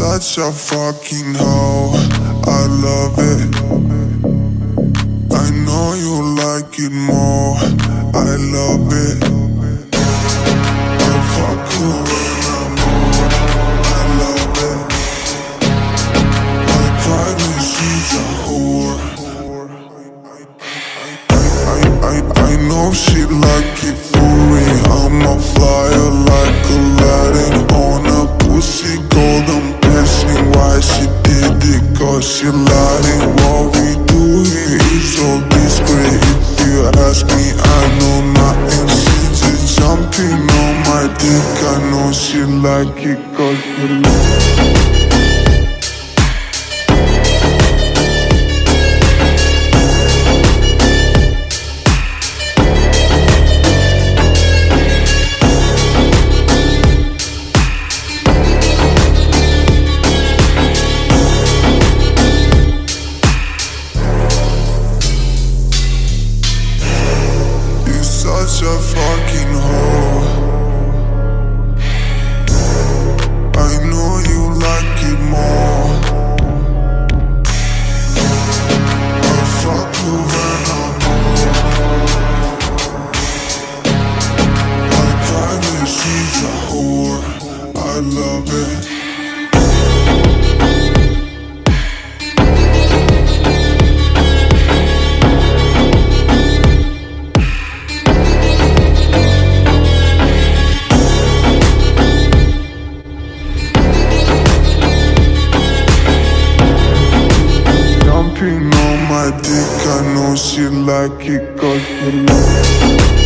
such a fucking hoe. I love it. I know you like it more. I love it. I fuck you when I'm bored. I love it. My private she's a whore. I, I, I know she like it for me. I'm a flyer like Aladdin on Cause she lied. What we do here is all discreet. If you ask me, I know nothing. She just jumping on my dick. I know she like it cause she such a fucking hoe. I know you like it more. I fuck you when I'm bored. My private she's a whore. I love it. you like it cause you like it